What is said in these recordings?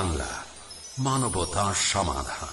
বাংলা মানবতা সমাধান।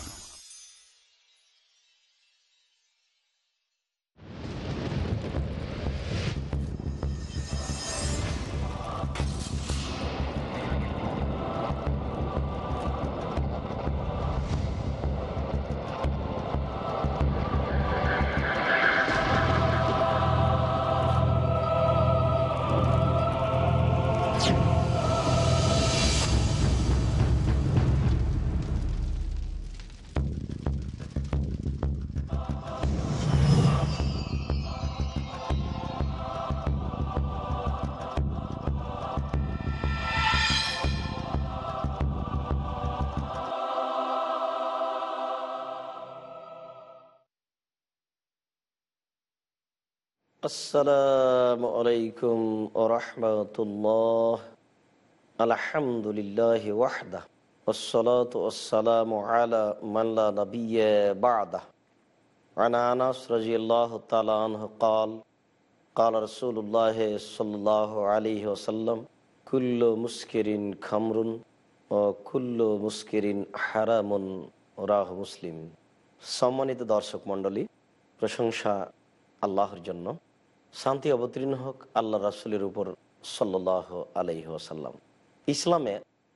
আসসালামু আলাইকুম ওরহমতুল্লাহ আলহামদুলিল্লাহ ওয়াহদা والصلاة والسلام على من لا نبي بعده عن أنس رضي الله تعالى عنه قال قال رسول الله صلى الله عليه وسلم كل مسكر خمر وكل مسكر حرام রাহ মুসলিম সম্মানিত দর্শক মণ্ডলী প্রশংসা আল্লাহর জন্য শান্তি অবতীর্ণ হোক আল্লাহ রাসুলের উপর সাল্লাহ আলহি ইসলামে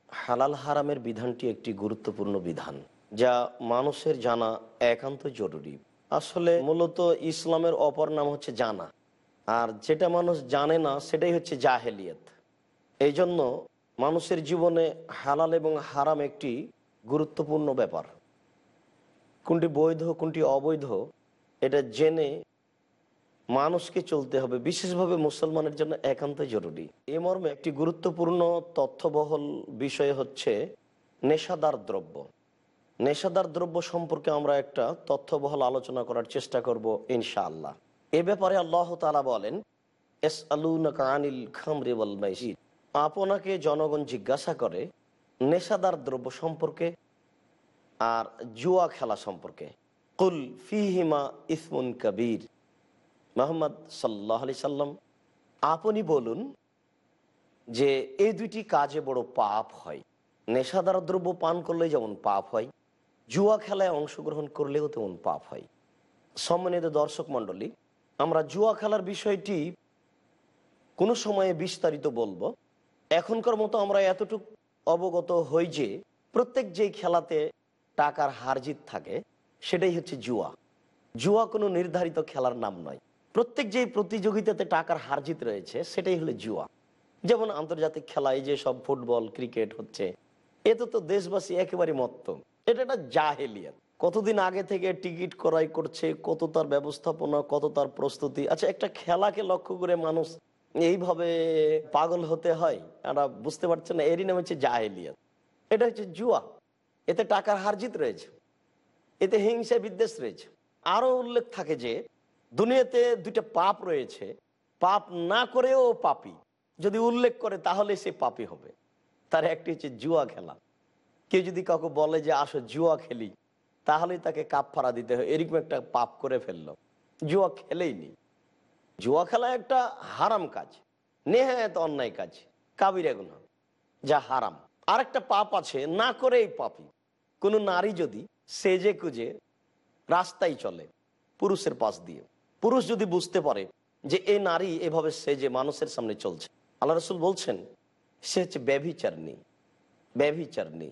হালাল হারামের বিধানটি একটি গুরুত্বপূর্ণ বিধান, যা মানুষের জানা একান্ত জরুরি। আসলে মূলত ইসলামের অপর নাম হচ্ছে জানা, আর যেটা মানুষ জানে না সেটাই হচ্ছে জাহেলিয়ত। এই জন্য মানুষের জীবনে হালাল এবং হারাম একটি গুরুত্বপূর্ণ ব্যাপার। কোনটি বৈধ, কোনটি অবৈধ, এটা জেনে মানুষকে চলতে হবে। বিশেষভাবে মুসলমানের জন্য একান্ত জরুরি। এ মর্মে একটি গুরুত্বপূর্ণ তথ্যবহল বিষয় হচ্ছে নেশাদার দ্রব্য। নেশাদার দ্রব্য সম্পর্কে আমরা একটা তথ্যবহল আলোচনা করার চেষ্টা করব ইনশাআল্লাহ। এ ব্যাপারে আল্লাহ তালা বলেন এস আলুনিল খামরিবল মাইসিদ আপনাকে জনগণ জিজ্ঞাসা করে নেশাদার দ্রব্য সম্পর্কে আর জুয়া খেলা সম্পর্কে। কুল ফিহিমা ইসমুন কবির। মোহাম্মদ সাল্লাহ আলি সাল্লাম, আপনি বলুন যে এই দুইটি কাজে বড় পাপ হয়। নেশাদার দ্রব্য পান করলে যেমন পাপ হয়, জুয়া খেলায় অংশগ্রহণ করলেও তেমন পাপ হয়। সম্মানিত দর্শক মণ্ডলী, আমরা জুয়া খেলার বিষয়টি কোনো সময়ে বিস্তারিত বলব? এখনকার মতো আমরা এতটুকু অবগত হই যে, প্রত্যেক যেই খেলাতে টাকার হারজিত থাকে, সেটাই হচ্ছে জুয়া। জুয়া কোনো নির্ধারিত খেলার নাম নয়। প্রত্যেক যেই প্রতিযোগিতাতে টাকার হারজিত রয়েছে, সেটাই হলো জুয়া। যেমন আন্তর্জাতিক খেলায় যে সব ফুটবল, ক্রিকেট হচ্ছে এতে তো দেশবাসী একেবারে মত্ত। এটা একটা জাহেলিয়াত। কতদিন আগে থেকে টিকিট ক্রয় করছে, কত তার ব্যবস্থাপনা, কত তার প্রস্তুতি। আচ্ছা একটা খেলাকে লক্ষ্য করে মানুষ এইভাবে পাগল হতে হয়, আমরা বুঝতে পারছেন না, এরই নাম হচ্ছে জাহেলিয়াত। এটা হচ্ছে জুয়া। এতে টাকার হারজিত রয়েছে। এতে হিংসা বিদ্বেষ রয়েছে। আরও উল্লেখ থাকে যে দুনিয়াতে দুইটা পাপ রয়েছে। পাপ না করেও পাপি। যদি উল্লেখ করে তাহলে সে পাপি হবে। তার একটি হচ্ছে জুয়া খেলা। কেউ যদি কাউকে বলে যে, আসো জুয়া খেলি, তাহলেই তাকে কাপ ফাড়া দিতে হয়। এরকম একটা পাপ করে ফেলল। জুয়া খেলেই নি। জুয়া খেলা একটা হারাম কাজ। নেহায়ত অন্যায় কাজ। কাবিরা গুনা যা হারাম। আরেকটা পাপ আছে, না করে পাপি। কোনো নারী যদি সেজে কুজে রাস্তায় চলে পুরুষের পাশ দিয়ে পুরুষ যদি বুঝতে পারে যে এই নারী এভাবে সে যে মানুষের সামনে চলছে, আল্লাহ রসুল বলছেন, সে হচ্ছে ব্যভিচারণী ব্যভিচারণী।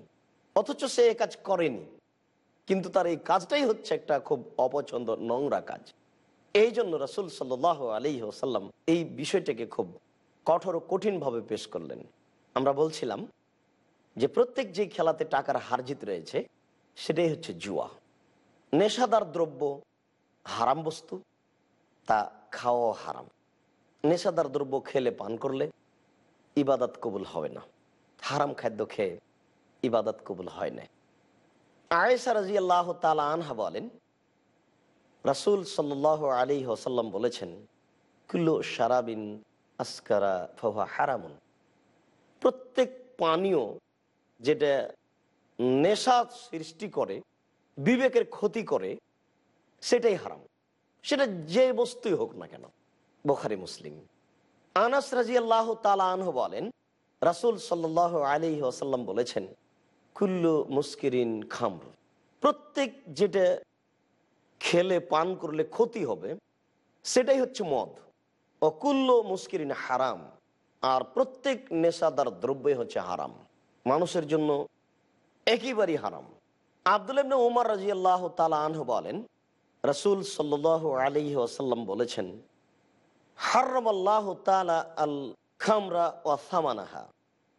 অথচ সে এ কাজ করেনি, কিন্তু তার এই কাজটাই হচ্ছে একটা খুব অপছন্দ নোংরা কাজ। এই জন্য রসুল সাল আলী ওসাল্লাম এই বিষয়টাকে খুব কঠোর ও কঠিনভাবে পেশ করলেন। আমরা বলছিলাম যে প্রত্যেক যে খেলাতে টাকার হারজিত রয়েছে, সেটাই হচ্ছে জুয়া। নেশাদার দ্রব্য হারাম বস্তু তা খাওয়া হারাম। নেশাদার দ্রব্য খেলে পান করলে ইবাদত কবুল হবে না। হারাম খাদ্য খেয়ে ইবাদত কবুল হয় না। আয়েসা রাজি আল্লাহ তালা আনহা বলেন, রাসুল সাল্লাহ আলী ওসাল্লাম বলেছেন, কুল্লু সারাবিন আসকারা ফহা হারামুন। প্রত্যেক পানীয় যেটা নেশা সৃষ্টি করে, বিবেকের ক্ষতি করে, সেটাই হারাম। সেটা যে বস্তুই হোক না কেন, বোখারি, মুসলিম। আনাস রাজি আল্লাহ তালাহ বলেন, রাসুল সাল্লাহ আলী আসাল্লাম বলেছেন, কুল্লু মুস্কিরিন খামর। প্রত্যেক যেটা খেলে, পান করলে ক্ষতি হবে, সেটাই হচ্ছে মদ। অকুল্ল মুস্কিরিন হারাম, আর প্রত্যেক নেশাদার দ্রব্যই হচ্ছে হারাম। মানুষের জন্য একেবারেই হারাম। আব্দুল ইবনে উমর রাজি আল্লাহ আনহু বলেন রসুল সাল্লাহ আলী আসাল্লাম বলেছেন তালা আল খামরা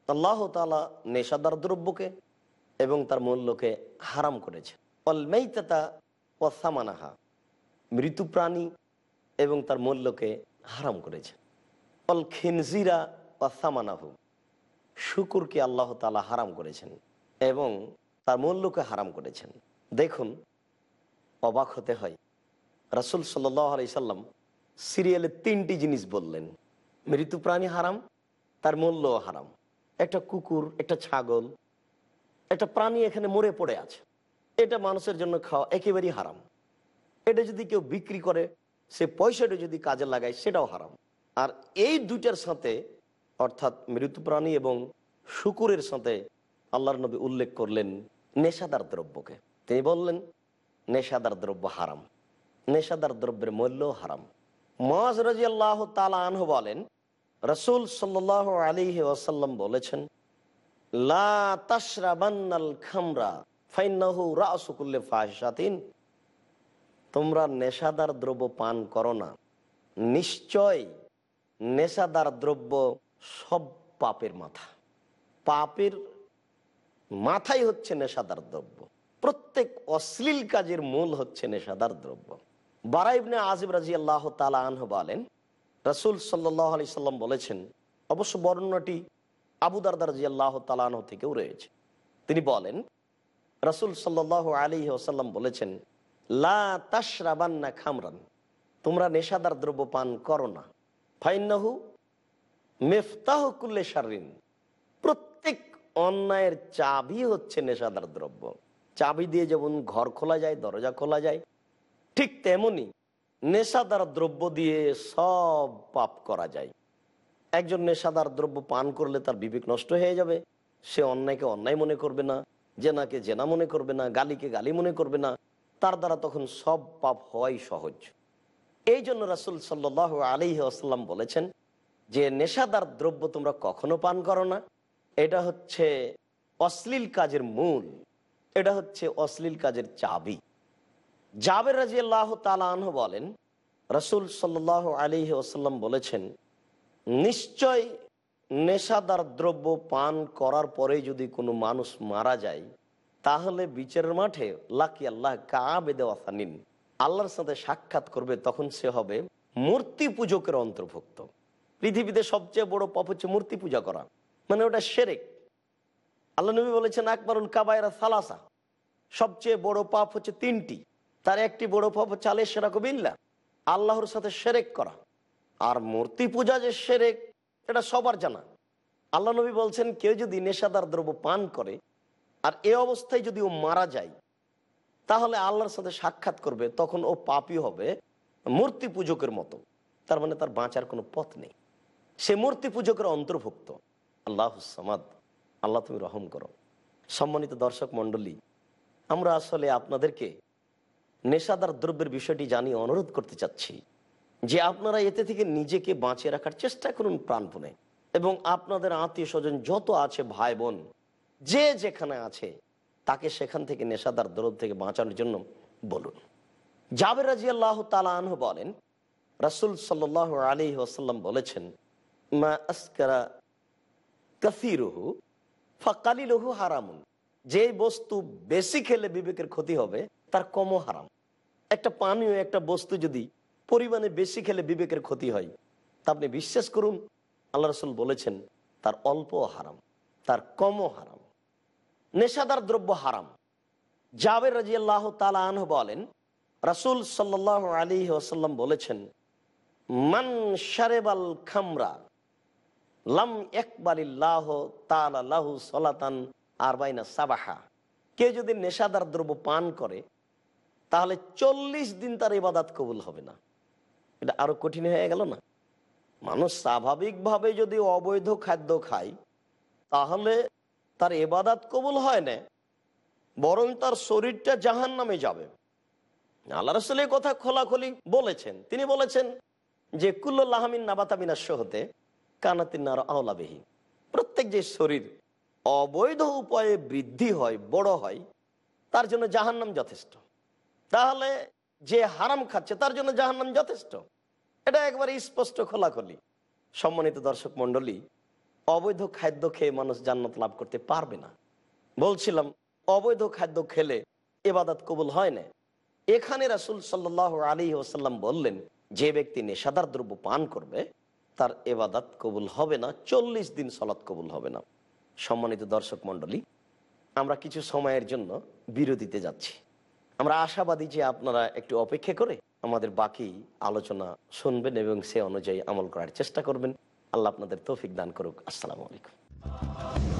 আল্লাহ তালা নেশাদার দ্রব্যকে এবং তার মূল্যকে হারাম করেছে। মৃত্যু প্রাণী এবং তার মূল্যকে হারাম করেছে। অল খিনজিরা ও সামানাহু। শুকুরকে আল্লাহ তালা হারাম করেছেন এবং তার মূল্যকে হারাম করেছেন। দেখুন অবাক হতে হয়। রাসুল সাল্লি সাল্লাম সিরিয়ালে তিনটি জিনিস বললেন। মৃত্যু প্রাণী হারাম, তার মূল্য হারাম। একটা কুকুর, একটা ছাগল, একটা প্রাণী এখানে মরে পড়ে আছে। এটা মানুষের জন্য খাওয়া একেবারেই হারাম। এটা যদি কেউ বিক্রি করে, সে পয়সাটা যদি কাজে লাগায়, সেটাও হারাম। আর এই দুইটার সাথে, অর্থাৎ মৃত্যু প্রাণী এবং শুকুরের সাথে আল্লাহর নবী উল্লেখ করলেন নেশাদার দ্রব্যকে। তিনি বললেন নেশাদার দ্রব্য হারাম। নেশাদার দ্রব্যের মূল্য হারাম। মাজ রাজি আল্লাহ আনহু বলেন, রসুল সাল্লাহ আলী ওয়াসাল্লাম বলেছেন, লা খামরা রাসুকুল্লে তোমরা নেশাদার দ্রব্য পান করো না। নিশ্চয় নেশাদার দ্রব্য সব পাপের মাথা। পাপের মাথাই হচ্ছে নেশাদার দ্রব্য। প্রত্যেক অশ্লীল কাজের মূল হচ্ছে নেশাদার দ্রব্য। বারাইবনে আজিব রাজি আল্লাহ তালা আনহ বলেন, রসুল সাল্লাহ আলি সাল্লাম বলেছেন, অবশ্য বর্ণনাটি আবুদারদার রাজি আল্লাহ তালাহ থেকেও রয়েছে। তিনি বলেন, রসুল সাল্লাহ আলী ওসাল্লাম বলেছেন, লা খামরান, তোমরা নেশাদার দ্রব্য পান করো না। ফাইনাহু মেফতাহ কুল্লে সারিন প্রত্যেক অন্যায়ের চাবি হচ্ছে নেশাদার দ্রব্য। চাবি দিয়ে যেমন ঘর খোলা যায়, দরজা খোলা যায়, ঠিক তেমনি নেশাদার দ্রব্য দিয়ে সব পাপ করা যায়। একজন নেশাদার দ্রব্য পান করলে তার বিবেক নষ্ট হয়ে যাবে। সে অন্যায়কে অন্যায় মনে করবে না, জেনাকে জেনা মনে করবে না, গালিকে গালি মনে করবে না, তার দ্বারা তখন সব পাপ হওয়াই সহজ। এই জন্য রাসুল সাল্লাহ আলী আসাল্লাম বলেছেন যে, নেশাদার দ্রব্য তোমরা কখনো পান করো না। এটা হচ্ছে অশ্লীল কাজের মূল। এটা হচ্ছে অশ্লীল কাজের চাবি। জাবের রাজি আল্লাহ তালাহ বলেন, রসুল সাল্লাহ আলী আসাল্লাম বলেছেন, নিশ্চয় নেশাদার দ্রব্য পান করার পরে যদি কোনো মানুষ মারা যায়, তাহলে বিচারের মাঠে লাকি আল্লাহ কাবেদে ওয়াসানিন আল্লাহর সাথে সাক্ষাৎ করবে তখন সে হবে মূর্তি পূজকের অন্তর্ভুক্ত। পৃথিবীতে সবচেয়ে বড় পাপ হচ্ছে মূর্তি পূজা করা। মানে ওটা সেরেক। আল্লাহ নবী বলেছেন আকবরুল কাবায়রা সালাসা। সবচেয়ে বড় পাপ হচ্ছে তিনটি। তার একটি বড় পাপ হচ্ছে আলে সেরাকবিল্লা আল্লাহর সাথে সেরেক করা। আর মূর্তি পূজা যে সেরেক, এটা সবার জানা। আল্লাহ নবী বলছেন, কেউ যদি নেশাদার দ্রব্য পান করে আর এ অবস্থায় যদি ও মারা যায়, তাহলে আল্লাহর সাথে সাক্ষাৎ করবে, তখন ও পাপই হবে মূর্তি পূজকের মতো। তার মানে তার বাঁচার কোনো পথ নেই। সে মূর্তি পূজকের অন্তর্ভুক্ত। আল্লাহ সামাদ আল্লাহ তুমি রহম করো। সম্মানিত দর্শক মণ্ডলী, আমরা আসলে আপনাদেরকে নেশাদার দ্রব্যের বিষয়টি জানিয়ে অনুরোধ করতে চাচ্ছি যে আপনারা এতে থেকে নিজেকে বাঁচিয়ে রাখার চেষ্টা করুন প্রাণপণে এবং আপনাদের আত্মীয় স্বজন যত আছে ভাই বোন যে যেখানে আছে, তাকে সেখান থেকে নেশাদার দ্রব্য থেকে বাঁচানোর জন্য বলুন। জাবের রাজি আল্লাহ তালাহ বলেন, রাসুল সাল্লাহ আলী ওসাল্লাম বলেছেন, মা আসকারা কাসিরুহু ফাকালিলহু হারামুন। যে বস্তু বেশি খেলে বিবেকের ক্ষতি হবে, তার কমও হারাম। একটা পানীয়, একটা বস্তু যদি পরিমাণে বেশি খেলে বিবেকের ক্ষতি হয়, তা আপনি বিশ্বাস করুন, আল্লাহ রসুল বলেছেন, তার অল্প হারাম, তার কমও হারাম। নেশাদার দ্রব্য হারাম। জাবের রাজি আল্লাহ তালাহ বলেন, রাসুল সাল্লাহ আলী ওসাল্লাম বলেছেন, মান সারেবাল খামরা লাম একবালিল্লাহ তালাহু সলাতান আরবাইনা সাবাহা। কেউ যদি নেশাদার দ্রব্য পান করে, তাহলে চল্লিশ দিন তার ইবাদাত কবুল হবে না। এটা আরও কঠিন হয়ে গেল না? মানুষ স্বাভাবিকভাবে যদি অবৈধ খাদ্য খায়, তাহলে তার এবাদাত কবুল হয় না, বরং তার শরীরটা জাহান নামে যাবে। আল্লাহ রসুল কথা খোলাখুলি বলেছেন। তিনি বলেছেন যে কুল্লাহমিন নাবাতামিনাস্য হতে কানাতিনার আওলাবেহি। প্রত্যেক যে শরীর অবৈধ উপায়ে বৃদ্ধি হয়, বড় হয়, তার জন্য জাহান্নাম যথেষ্ট। তাহলে যে হারাম খাচ্ছে, তার জন্য জাহান্নাম যথেষ্ট। এটা একবারে স্পষ্ট খোলাখলি। সম্মানিত দর্শক মন্ডলী অবৈধ খাদ্য খেয়ে মানুষ জান্নাত লাভ করতে পারবে না। বলছিলাম, অবৈধ খাদ্য খেলে এবাদাত কবুল হয় না। এখানে রাসুল সাল্লাহ আলী ওসাল্লাম বললেন, যে ব্যক্তি নেশাদার দ্রব্য পান করবে তার এবাদাত কবুল হবে না, চল্লিশ দিন সলাৎ কবুল হবে না। সম্মানিত দর্শক মন্ডলী আমরা কিছু সময়ের জন্য বিরতিতে যাচ্ছি। আমরা আশাবাদী যে আপনারা একটু অপেক্ষা করে আমাদের বাকি আলোচনা শুনবেন এবং সে অনুযায়ী আমল করার চেষ্টা করবেন। আল্লাহ আপনাদের তৌফিক দান করুক। আসসালামু আলাইকুম।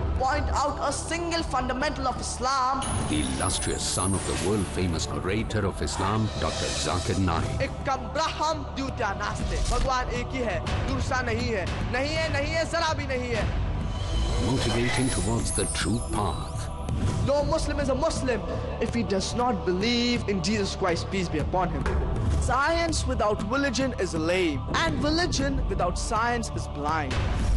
point out a single fundamental of Islam. the illustrious son of the world famous narrator of Islam, Dr. Zakir Naik. एकम ब्रह्म द्वितीय नास्ते भगवान एक ही है दूसरा नहीं है नहीं है नहीं है जरा भी नहीं है motivating towards the true path. No Muslim is a Muslim if he does not believe in Jesus Christ, peace be upon him. Science without religion is lame, and religion without science is blind.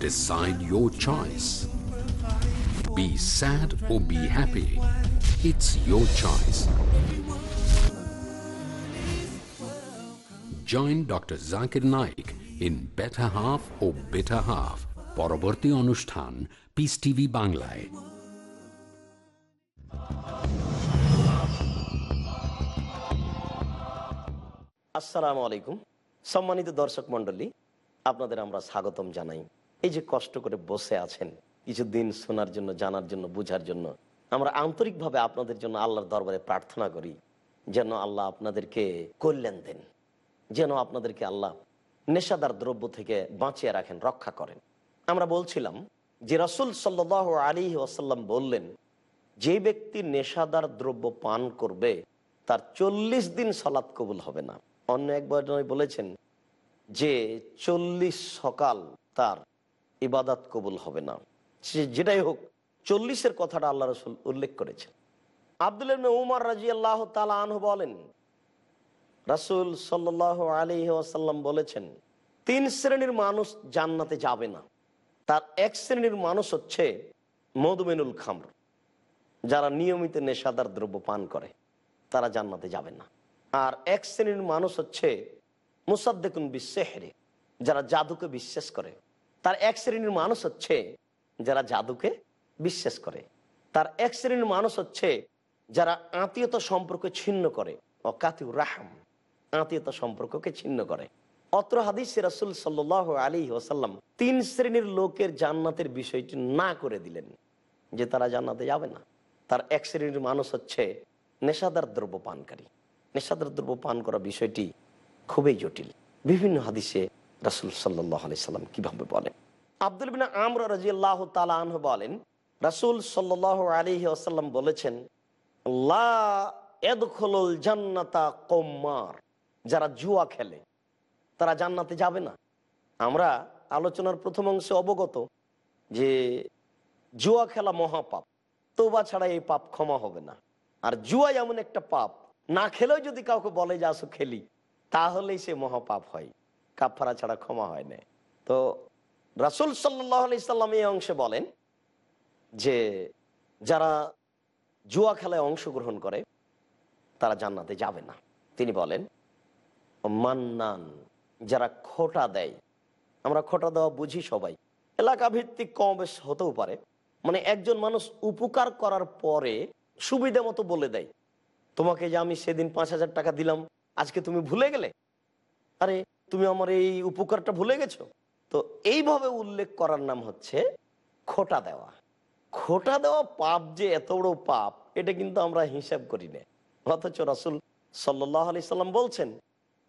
decide your choice be sad or be happy it's your choice Join Dr. Zakir Naik in Better Half or Bitter Half. পরবর্তী অনুষ্ঠান piece TV বাংলায় আসসালামু আলাইকুম সম্মানিত দর্শক মন্ডলী আপনাদের আমরা স্বাগতম জানাই এই যে কষ্ট করে বসে আছেন কিছুদিন শোনার জন্য, জানার জন্য, বুঝার জন্য, আমরা আন্তরিকভাবে আপনাদের জন্য আল্লাহর দরবারে প্রার্থনা করি, যেন আল্লাহ আপনাদেরকে কল্যাণ দেন, যেন আপনাদেরকে আল্লাহ নেশাদার দ্রব্য থেকে বাঁচিয়ে রাখেন, রক্ষা করেন। আমরা বলছিলাম যে রসুল সাল্লাহ আলী ওয়াসাল্লাম বললেন, যে ব্যক্তি নেশাদার দ্রব্য পান করবে, তার চল্লিশ দিন সালাত কবুল হবে না। অন্য একবার বলেছেন যে চল্লিশ সকাল তার ইবাদাত কবুল হবে না। সে যেটাই হোক, চল্লিশের কথাটা আল্লাহ রসুল উল্লেখ করেছেন। আব্দুল উমর রাজি আল্লাহ তালাহ বলেন, রাসুল সাল্লাহ আলী ওয়াসাল্লাম বলেছেন, তিন শ্রেণির মানুষ জান্নাতে যাবে না। তার এক শ্রেণির মানুষ হচ্ছে মধুমেনুল খামর, যারা নিয়মিত নেশাদার দ্রব্য পান করে। তারা জান্নাতে যাবে না। আর এক শ্রেণির মানুষ হচ্ছে মুসাদ্দেকুন বিশ্বেহরে যারা জাদুকে বিশ্বাস করে। তার এক শ্রেণির মানুষ হচ্ছে যারা জাদুকে বিশ্বাস করে। তার এক শ্রেণির মানুষ হচ্ছে যারা আত্মীয়তা সম্পর্ক ছিন্ন করে। অকাতিউর রাহাম, আত্মীয়তা সম্পর্ককে ছিন্ন করে। অত্র হাদিস রাসুল সাল্লাহ আলী ওসাল্লাম তিন শ্রেণির লোকের জান্নাতের বিষয়টি না করে দিলেন যে তারা জান্নাতে যাবে না। তার এক শ্রেণির মানুষ হচ্ছে নেশাদার দ্রব্য পানকারী। নেশাদার দ্রব্য পান করা বিষয়টি খুবই জটিল। বিভিন্ন হাদিসে রাসুল সাল্লাহ সাল্লাম কীভাবে বলেন? আব্দুল বিন আমর রাজিয়াল্লাহ তালাহ বলেন, রাসুল সাল্লাহ আলী আসাল্লাম বলেছেন জান্নাতা কম্মার যারা জুয়া খেলে, তারা জান্নাতে যাবে না। আমরা আলোচনার প্রথম অংশে অবগত যে জুয়া খেলা মহাপাপ তোবা ছাড়া এই পাপ ক্ষমা হবে না। আর জুয়া এমন একটা পাপ, না খেলেও যদি কাউকে বলে যে আসো খেলি, তাহলেই সে মহাপাপ হয়। কাপড়া ছাড়া ক্ষমা হয় না তো রাসুল সাল্লাহ সাল্লাম এই অংশে বলেন যে যারা জুয়া খেলায় অংশগ্রহণ করে, তারা জান্নাতে যাবে না। তিনি বলেন, মান্নান, যারা খোটা দেয়, আমরা খোটা দেওয়া বুঝি সবাই। এলাকা ভিত্তিক কম বেশ হতেও পারে। মানে একজন মানুষ উপকার করার পরে সুবিধা মতো বলে দেয়, তোমাকে যে আমি সেদিন পাঁচ হাজার টাকা দিলাম, আজকে তুমি ভুলে গেলে? আরে তুমি আমার এই উপকারটা ভুলে গেছো? তো এইভাবে উল্লেখ করার নাম হচ্ছে খোটা দেওয়া। খোটা দেওয়া পাপ যে এত বড় পাপ, এটা কিন্তু আমরা হিসাব করি না। অথচ রাসুল সাল্লাহ আলি সাল্লাম বলছেন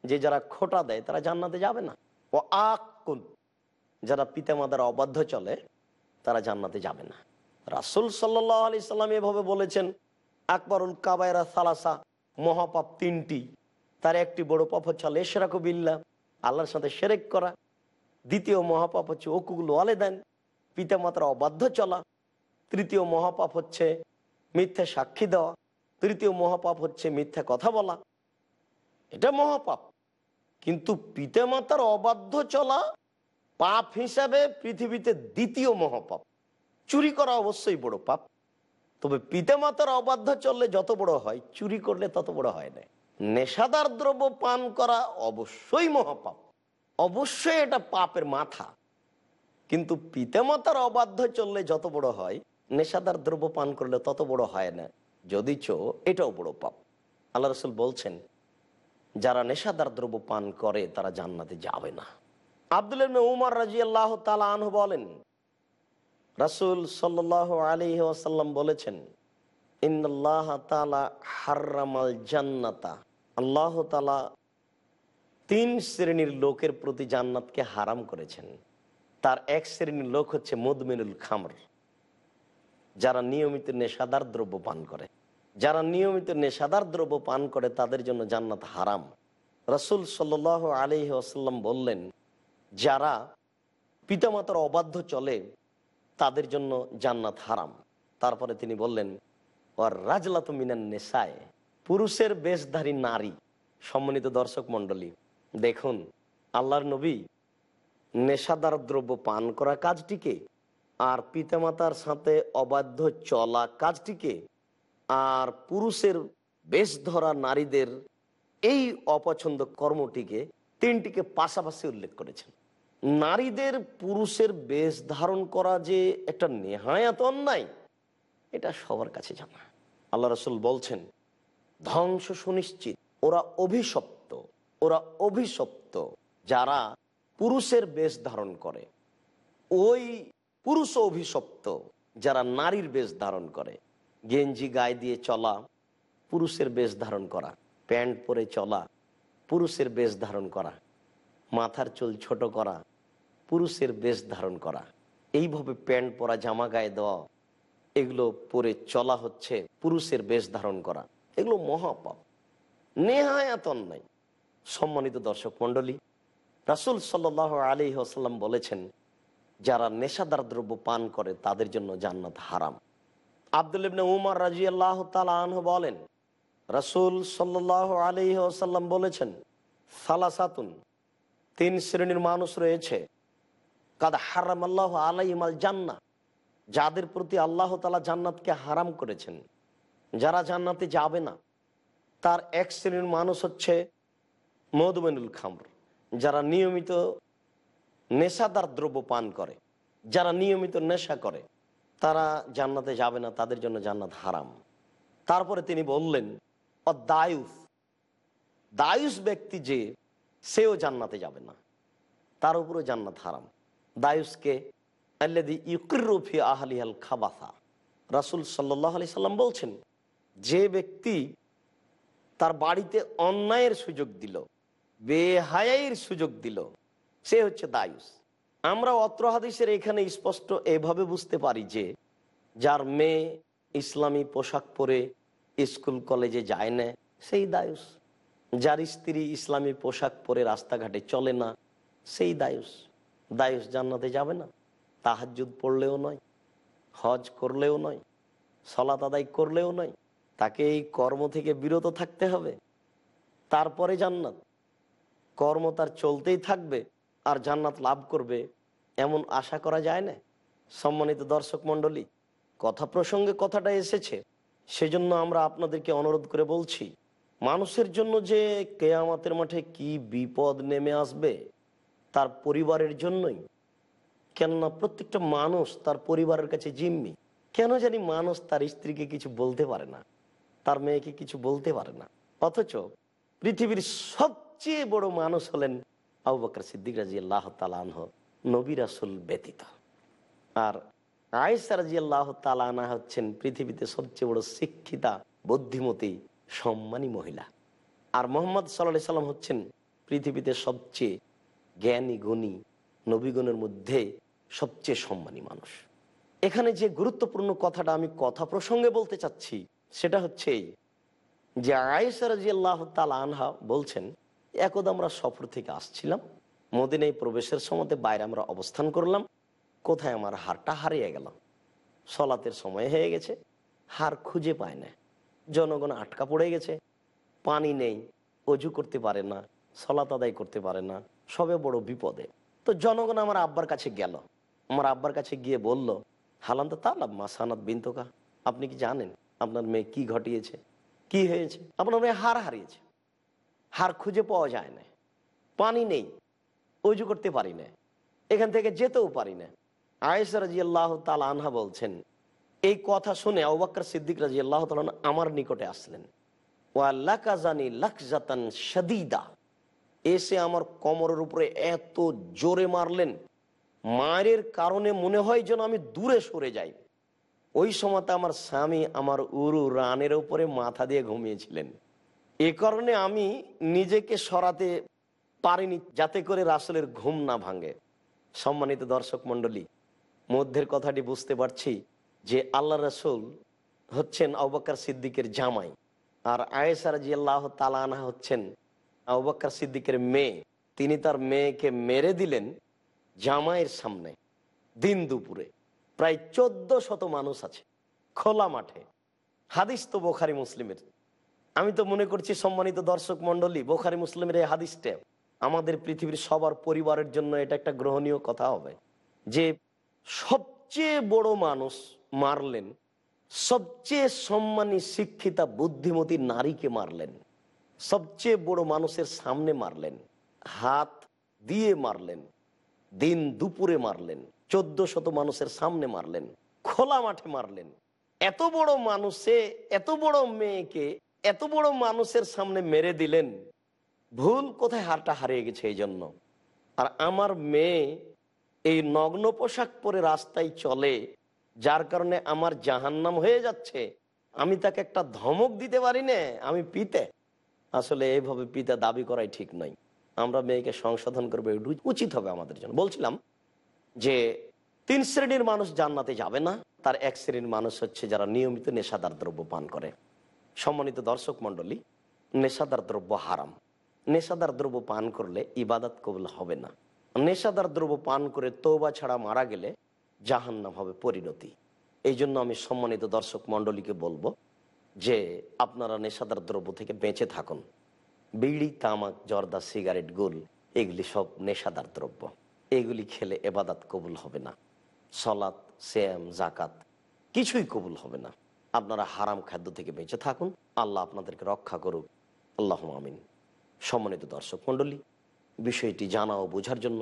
যে যারা খোটা দেয়, তারা জান্নাতে যাবে না। ও আকুন, যারা পিতামাতার অবাধ্য চলে, তারা জান্নাতে যাবে না। রাসুল সাল্লাহ আলি সাল্লাম এভাবে বলেছেন, আকবরুল কাবায়রা সালাসা, মহাপাপ তিনটি। তার একটি বড় পাপ হচ্ছে লেশরাকু বিল্লা আল্লাহর সাথে সেরেক করা। দ্বিতীয় মহাপাপ হচ্ছে ওকুগুলো আলে দেন, পিতামাতার অবাধ্য চলা। তৃতীয় মহাপাপ হচ্ছে মিথ্যা সাক্ষী দেওয়া। তৃতীয় মহাপাপ হচ্ছে মিথ্যা কথা বলা। এটা মহাপাপ। কিন্তু পিতামাতার অবাধ্য চলা পাপ হিসাবে পৃথিবীতে দ্বিতীয় মহাপাপ। চুরি করা অবশ্যই বড় পাপ। তবে পিতামাতার অবাধ্য চললে যত বড় হয়, চুরি করলে তত বড় হয় না। নেশাদার দ্রব্য পান করা অবশ্যই মহাপাপ। অবশ্যই এটা পাপের মাথা। কিন্তু পিতামাতার অবাধ্য চললে যত বড় হয়, নেশাদার দ্রব্য পান করলে তত বড় হয় না। যদি চো এটাও বড় পাপ। আল্লাহ রসুল বলছেন, যারা নেশাদার দ্রব্য পান করে, তারা জান্নাতে যাবে না। আব্দুল উমার রাজি আল্লাহ তালু বলেন, রাসুল সাল্লাহ আলী ওয়াসাল্লাম বলেছেন ইন্দাল্লাহ তালা জান্নাতা। আল্লাহ তালা তিন শ্রেণির লোকের প্রতি জান্নাতকে হারাম করেছেন। তার এক শ্রেণির লোক হচ্ছে মদমিনুল খামর, যারা নিয়মিত নেশাদার দ্রব্য পান করে। যারা নিয়মিত নেশাদার দ্রব্য পান করে, তাদের জন্য জান্নাত হারাম। রসুল সাল আলি আসাল্লাম বললেন, যারা পিতামাতার অবাধ্য চলে, তাদের জন্য জান্নাত হারাম। তারপরে তিনি বললেন ওর রাজলাত মিনান নেশায় পুরুষের বেশধারী নারী, সম্মানিত দর্শক মণ্ডলী, দেখুন, আল্লাহর নবী নেশাদার দ্রব্য পান করা কাজটিকে আর পিতামাতার সাথে অবাধ্য চলা কাজটিকে আর পুরুষের বেশ ধরা নারীদের এই অপছন্দ কর্মটিকে তিনটিকে পাশাপাশি উল্লেখ করেছেন। নারীদের পুরুষের বেশ ধারণ করা যে একটা নেহায়াত অন্যায়, এটা সবার কাছে জানা। আল্লাহ রসুল বলছেন ধ্বংস সুনিশ্চিত। ওরা অভিশপ্ত। ওরা অভিশপ্ত। যারা পুরুষের বেশ ধারণ করে, ওই পুরুষ অভিশপ্ত। যারা নারীর বেশ ধারণ করে, গেঞ্জি গায়ে দিয়ে চলা, পুরুষের বেশ ধারণ করা। প্যান্ট পরে চলা, পুরুষের বেশ ধারণ করা। মাথার চুল ছোট করা, পুরুষের বেশ ধারণ করা। এইভাবে প্যান্ট পরা, জামা গায়ে দেওয়া, এগুলো পরে চলা হচ্ছে পুরুষের বেশ ধারণ করা। এগুলো মহাপাপ। নেহায়াত অন্যায় সম্মানিত দর্শক মণ্ডলী, রাসুল সাল্লাহ আলী আসাল্লাম বলেছেন, যারা নেশাদার দ্রব্য পান করে, তাদের জন্য জান্নাত হারাম। আব্দুল ইবনে উমার রাজি আল্লাহ আনহ বলেন, রাসুল সাল্লাহ আলী আসাল্লাম বলেছেন, সালাসাতুন, তিন শ্রেণির মানুষ রয়েছে। কাদ হারাম আল্লাহ আলাইমাল জান্না যাদের প্রতি আল্লাহ তালা জান্নাতকে হারাম করেছেন। যারা জান্নাতে যাবে না, তার এক শ্রেণির মানুষ হচ্ছে মধুমেনুল খামর, যারা নিয়মিত নেশাদার দ্রব্য পান করে, যারা নিয়মিত নেশা করে, তারা জান্নাতে যাবে না, তাদের জন্য জান্নাত হারাম। তারপরে তিনি বললেন অ দায়ুস দায়ুস ব্যক্তি যে, সেও জান্নাতে যাবে না, তার উপরে জান্নাত হারাম। দায়ুসকে ইউকিরফি আহলিহাল খাবাসা। রাসুল সাল্লাহ আলি সাল্লাম বলছেন যে ব্যক্তি তার বাড়িতে অন্যায়ের সুযোগ দিল বেহায়ের সুযোগ দিল, সে হচ্ছে দায়ুস। আমরা অত্র হাদিসের এখানে স্পষ্ট এভাবে বুঝতে পারি যে, যার মেয়ে ইসলামী পোশাক পরে স্কুল কলেজে যায় না, সেই দায়ুস। যার স্ত্রী ইসলামী পোশাক পরে রাস্তাঘাটে চলে না, সেই দায়ুস। দায়ুস জান্নাতে যাবে না তাহাজুদ পড়লেও নয়, হজ করলেও নয়, সলাত আদায় করলেও নয় তাকে এই কর্ম থেকে বিরত থাকতে হবে। তারপরে জান্নাত। কর্ম তার চলতেই থাকবে আর জান্নাত লাভ করবে এমন আশা করা যায় না। সম্মানিত দর্শক মণ্ডলী, কথা প্রসঙ্গে কথাটা এসেছে। সেজন্য আমরা আপনাদেরকে অনুরোধ করে বলছি, মানুষের জন্য যে কেয়ামাতের মাঠে কি বিপদ নেমে আসবে তার পরিবারের জন্যই। কেননা প্রত্যেকটা মানুষ তার পরিবারের কাছে জিম্মি। কেন জানি মানুষ তার স্ত্রীকে কিছু বলতে পারে না। তার মেয়েকে কিছু বলতে পারে না। অথচ পৃথিবীর সবচেয়ে বড় মানুষ হলেন আবু বকর সিদ্দিক রাজি আল্লাহ তালাহ নবী রাসুল ব্যতীত। আর আয়েসা রাজি আল্লাহ তালানা হচ্ছেন পৃথিবীতে সবচেয়ে বড় শিক্ষিতা, বুদ্ধিমতী, সম্মানী মহিলা। আর মোহাম্মদ সাল্লাহ সাল্লাম হচ্ছেন পৃথিবীতে সবচেয়ে জ্ঞানী, গুণী, নবীগণের মধ্যে সবচেয়ে সম্মানী মানুষ। এখানে যে গুরুত্বপূর্ণ কথাটা আমি কথা প্রসঙ্গে বলতে চাচ্ছি সেটা হচ্ছে এই যে আল্লাহ তাল আনহা বলছেন, একদা আমরা সফর থেকে আসছিলাম, মদিনায় প্রবেশের সময় বাইরে আমরা অবস্থান করলাম, কোথায় আমার হারটা হারিয়ে গেল সলাতের সময় হয়ে গেছে হার খুঁজে পায় না। জনগণ আটকা পড়ে গেছে, পানি নেই, অজু করতে পারে না, সলাত আদায় করতে পারে না, সবে বড় বিপদে। তো জনগণ আমার আব্বার কাছে গেল। আমার আব্বার কাছে গিয়ে বলল, হালান্ত তালাব মাসানাত বিন্তকা, আপনি কি জানেন আপনার মেয়ে কি ঘটিয়েছে? কি হয়েছে? আপনার মেয়ে হার হারিয়েছে। হার খুঁজে পাওয়া যায় না। পানি নেই। অজু করতে পারি না। এখান থেকে যেতেও পারি না। আয়েসা রাজি আল্লাহ তাল আনহা বলছেন, এই কথা শুনে আবাক্কর সিদ্দিক রাজি আল্লাহ তালন আমার নিকটে আসলেন। ওয়া লাকাজানি লাকজাতান সাদিদা এসে আমার কোমরের উপরে এত জোরে মারলেন। মায়ের কারণে মনে হয় যেন আমি দূরে সরে যাই। ওই সময়তে আমার স্বামী আমার উরু রানের উপরে মাথা দিয়ে ঘুমিয়েছিলেন। এ কারণে আমি নিজেকে সরাতে পারিনি যাতে করে রাসুলের ঘুম না ভাঙে। সম্মানিত দর্শক মণ্ডলী, মধ্যের কথাটি বুঝতে পারছি যে আল্লাহ রসুল হচ্ছেন আবাক্কর সিদ্দিকের জামাই আর আয়েসার জি আল্লাহ তালানা হচ্ছেন আবাক্কর সিদ্দিকের মেয়ে। তিনি তার মেয়েকে মেরে দিলেন জামাইয়ের সামনে দিন দুপুরে। প্রায় চোদ্দ শত মানুষ আছে, খোলা মাঠে। হাদিস তো বোখারি মুসলিমের। আমি তো মনে করছি সম্মানিত দর্শক মন্ডলী বোখারি মুসলিমের এই হাদিসটা আমাদের পৃথিবীর সবার পরিবারের জন্য এটা একটা গ্রহণীয় কথা হবে। যে সবচেয়ে বড় মানুষ মারলেন, সবচেয়ে সম্মানী, শিক্ষিতা, বুদ্ধিমতী নারীকে মারলেন, সবচেয়ে বড় মানুষের সামনে মারলেন, হাত দিয়ে মারলেন, দিন দুপুরে মারলেন চোদ্দ শত মানুষের সামনে মারলেন, খোলা মাঠে মারলেন। এত বড় মানুষে, এত বড় মেয়েকে, এত বড় মানুষের সামনে মেরে দিলেন। ভুল কোথায় হারটা হারিয়ে গেছে এই জন্য? আর আমার মেয়ে এই নগ্ন পোশাক পরে রাস্তায় চলে, যার কারণে আমার জাহান্নাম হয়ে যাচ্ছে। আমি তাকে একটা ধমক দিতে পারি না আমি পিতে। আসলে এইভাবে পিতা দাবি করাই ঠিক নয়। আমরা মেয়েকে সংশোধন করব উচিত হবে আমাদের জন্য। বলছিলাম যে তিন শ্রেণির মানুষ জান্নাতে যাবে না, তার এক শ্রেণির মানুষ হচ্ছে যারা নিয়মিত নেশাদার দ্রব্য পান করে। সম্মানিত দর্শক মন্ডলী নেশাদার দ্রব্য হারাম। নেশাদার দ্রব্য পান করলে ইবাদত কবুল হবে না। নেশাদার দ্রব্য পান করে তৌবা ছাড়া মারা গেলে জাহান্নাম হবে পরিণতি। এই জন্য আমি সম্মানিত দর্শক মন্ডলীকে বলব যে আপনারা নেশাদার দ্রব্য থেকে বেঁচে থাকুন। বিড়ি, তামাক, জর্দা, সিগারেট, গুল, এগুলি সব নেশাদার দ্রব্য। এগুলি খেলে এবাদাত কবুল হবে না। সলাৎ শ্যাম জাকাত কিছুই কবুল হবে না। আপনারা হারাম খাদ্য থেকে বেঁচে থাকুন। আল্লাহ আপনাদেরকে রক্ষা করুক। আল্লাহ আমিন। সম্মানিত দর্শক মণ্ডলী, বিষয়টি জানা ও বোঝার জন্য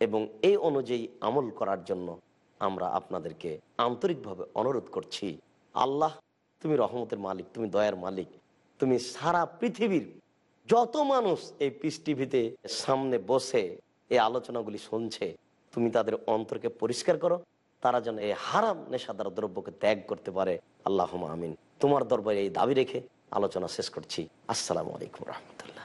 এবং এই অনুযায়ী আমল করার জন্য আমরা আপনাদেরকে আন্তরিকভাবে অনুরোধ করছি, আল্লাহ, তুমি রহমতের মালিক, তুমি দয়ার মালিক, তুমি সারা পৃথিবীর যত মানুষ এই পিস টিভিতে সামনে বসে এই আলোচনাগুলি শুনছে, তুমি তাদের অন্তরকে পরিষ্কার করো, তারা যেন এই হারাম নেশাদার দ্রব্যকে ত্যাগ করতে পারে। আল্লাহ আমিন। তোমার দরবারে এই দাবি রেখে আলোচনা শেষ করছি। আসসালামু আলাইকুম রহমতুল্লাহ।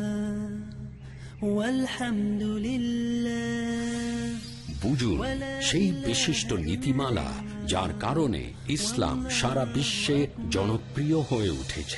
বুঝুন সেই বিশিষ্ট নীতিমালা যার কারণে ইসলাম সারা বিশ্বে জনপ্রিয় হয়ে উঠেছে।